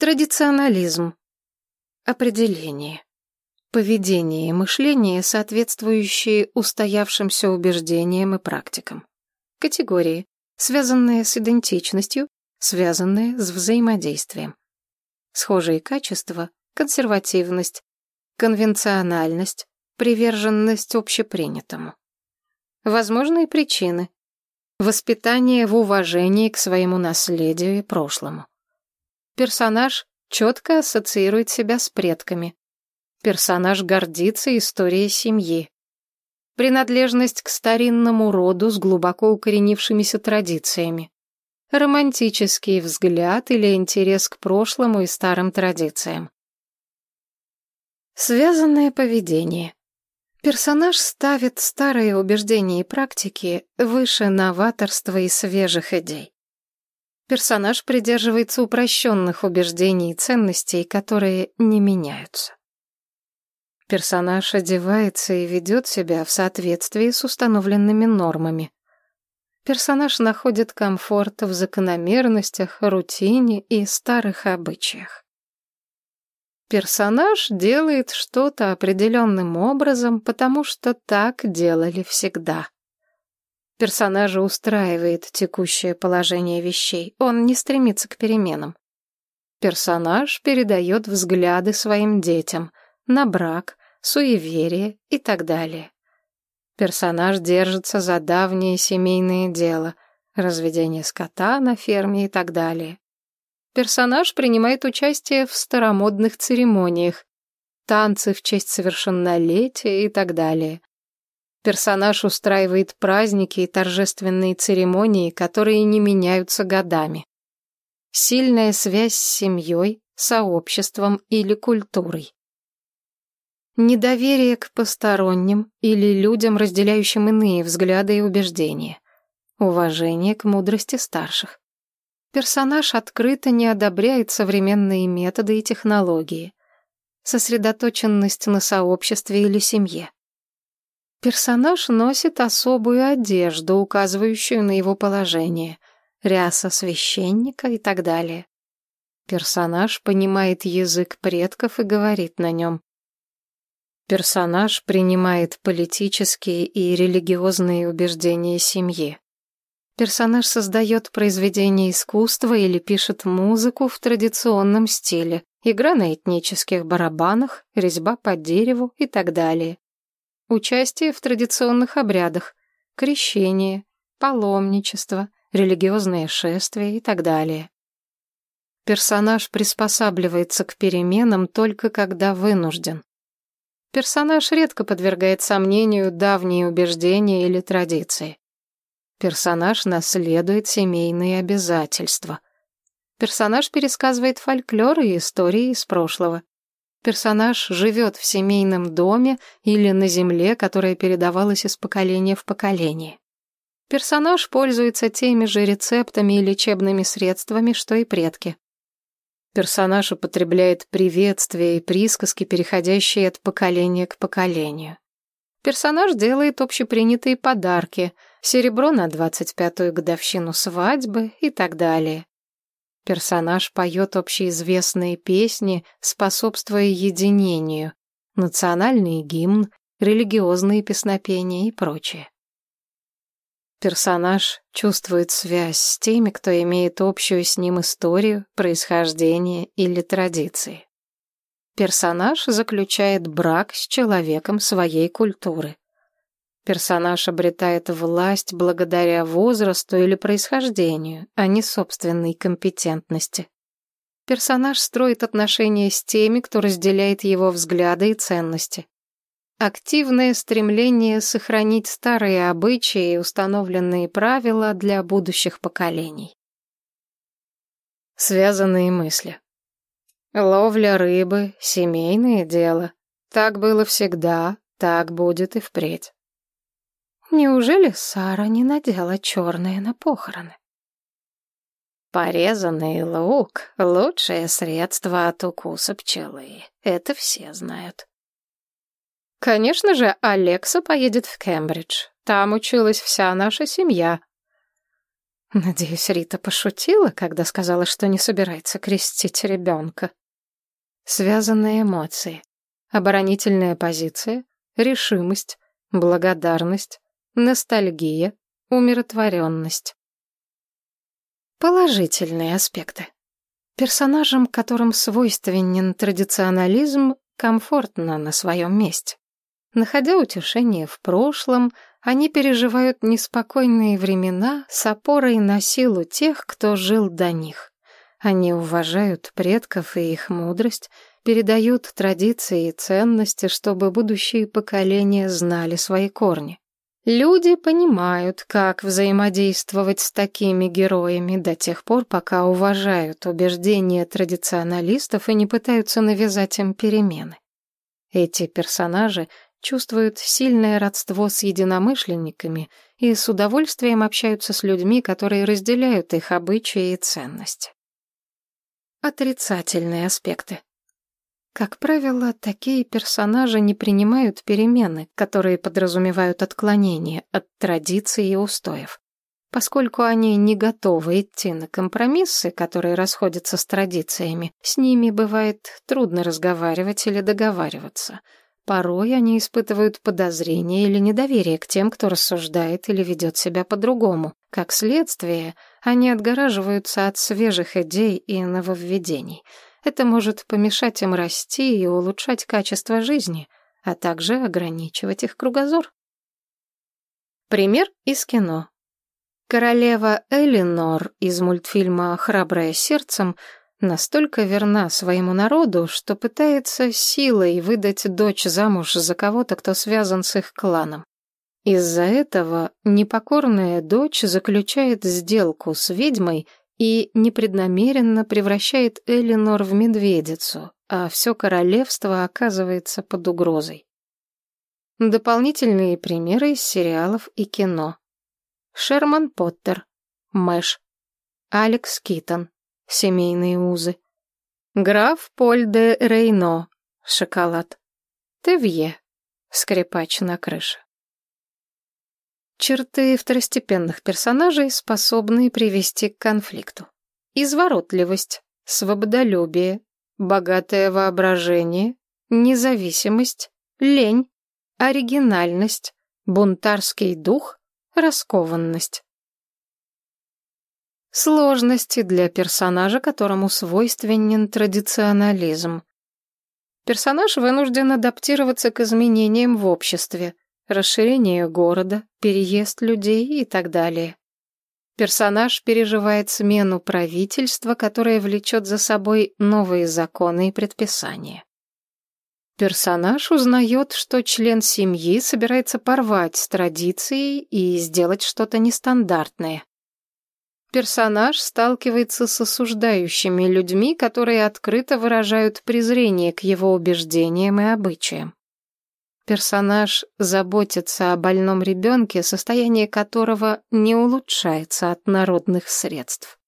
Традиционализм. Определение. Поведение и мышление, соответствующие устоявшимся убеждениям и практикам. Категории, связанные с идентичностью, связанные с взаимодействием. Схожие качества – консервативность, конвенциональность, приверженность общепринятому. Возможные причины – воспитание в уважении к своему наследию и прошлому. Персонаж четко ассоциирует себя с предками. Персонаж гордится историей семьи. Принадлежность к старинному роду с глубоко укоренившимися традициями. Романтический взгляд или интерес к прошлому и старым традициям. Связанное поведение. Персонаж ставит старые убеждения и практики выше новаторства и свежих идей. Персонаж придерживается упрощенных убеждений и ценностей, которые не меняются. Персонаж одевается и ведет себя в соответствии с установленными нормами. Персонаж находит комфорт в закономерностях, рутине и старых обычаях. Персонаж делает что-то определенным образом, потому что так делали всегда. Персонажа устраивает текущее положение вещей, он не стремится к переменам. Персонаж передает взгляды своим детям на брак, суеверие и так далее. Персонаж держится за давнее семейное дело, разведение скота на ферме и так далее. Персонаж принимает участие в старомодных церемониях, танцы в честь совершеннолетия и так далее. Персонаж устраивает праздники и торжественные церемонии, которые не меняются годами. Сильная связь с семьей, сообществом или культурой. Недоверие к посторонним или людям, разделяющим иные взгляды и убеждения. Уважение к мудрости старших. Персонаж открыто не одобряет современные методы и технологии. Сосредоточенность на сообществе или семье. Персонаж носит особую одежду, указывающую на его положение, ряса священника и так далее. Персонаж понимает язык предков и говорит на нем. Персонаж принимает политические и религиозные убеждения семьи. Персонаж создает произведения искусства или пишет музыку в традиционном стиле, игра на этнических барабанах, резьба по дереву и так далее. Участие в традиционных обрядах, крещение, паломничество, религиозные шествия и так далее. Персонаж приспосабливается к переменам только когда вынужден. Персонаж редко подвергает сомнению давние убеждения или традиции. Персонаж наследует семейные обязательства. Персонаж пересказывает фольклор и истории из прошлого. Персонаж живет в семейном доме или на земле, которая передавалась из поколения в поколение. Персонаж пользуется теми же рецептами и лечебными средствами, что и предки. Персонаж употребляет приветствия и присказки, переходящие от поколения к поколению. Персонаж делает общепринятые подарки, серебро на 25-ю годовщину свадьбы и так далее. Персонаж поет общеизвестные песни, способствуя единению, национальный гимн, религиозные песнопения и прочее. Персонаж чувствует связь с теми, кто имеет общую с ним историю, происхождение или традиции. Персонаж заключает брак с человеком своей культуры. Персонаж обретает власть благодаря возрасту или происхождению, а не собственной компетентности. Персонаж строит отношения с теми, кто разделяет его взгляды и ценности. Активное стремление сохранить старые обычаи и установленные правила для будущих поколений. Связанные мысли. Ловля рыбы — семейное дело. Так было всегда, так будет и впредь. Неужели Сара не надела черное на похороны? Порезанный лук — лучшее средство от укуса пчелы. Это все знают. Конечно же, Алекса поедет в Кембридж. Там училась вся наша семья. Надеюсь, Рита пошутила, когда сказала, что не собирается крестить ребенка. Связанные эмоции. Оборонительная позиция, решимость, благодарность, ностальгия, умиротворенность. Положительные аспекты. Персонажам, которым свойственен традиционализм, комфортно на своем месте. Находя утешение в прошлом, они переживают неспокойные времена с опорой на силу тех, кто жил до них. Они уважают предков и их мудрость, передают традиции и ценности, чтобы будущие поколения знали свои корни. Люди понимают, как взаимодействовать с такими героями до тех пор, пока уважают убеждения традиционалистов и не пытаются навязать им перемены. Эти персонажи чувствуют сильное родство с единомышленниками и с удовольствием общаются с людьми, которые разделяют их обычаи и ценности. Отрицательные аспекты. Как правило, такие персонажи не принимают перемены, которые подразумевают отклонение от традиций и устоев. Поскольку они не готовы идти на компромиссы, которые расходятся с традициями, с ними бывает трудно разговаривать или договариваться. Порой они испытывают подозрение или недоверие к тем, кто рассуждает или ведет себя по-другому. Как следствие, они отгораживаются от свежих идей и нововведений — это может помешать им расти и улучшать качество жизни, а также ограничивать их кругозор. Пример из кино. Королева Элинор из мультфильма «Храбрая сердцем» настолько верна своему народу, что пытается силой выдать дочь замуж за кого-то, кто связан с их кланом. Из-за этого непокорная дочь заключает сделку с ведьмой и непреднамеренно превращает Элинор в медведицу, а все королевство оказывается под угрозой. Дополнительные примеры из сериалов и кино. Шерман Поттер, Мэш, Алекс Китон, Семейные узы, Граф Поль де Рейно, Шоколад, Тевье, Скрипач на крыше. Черты второстепенных персонажей, способные привести к конфликту. Изворотливость, свободолюбие, богатое воображение, независимость, лень, оригинальность, бунтарский дух, раскованность. Сложности для персонажа, которому свойственен традиционализм. Персонаж вынужден адаптироваться к изменениям в обществе, расширение города, переезд людей и так далее. Персонаж переживает смену правительства, которое влечет за собой новые законы и предписания. Персонаж узнает, что член семьи собирается порвать с традицией и сделать что-то нестандартное. Персонаж сталкивается с осуждающими людьми, которые открыто выражают презрение к его убеждениям и обычаям. Персонаж заботится о больном ребенке, состояние которого не улучшается от народных средств.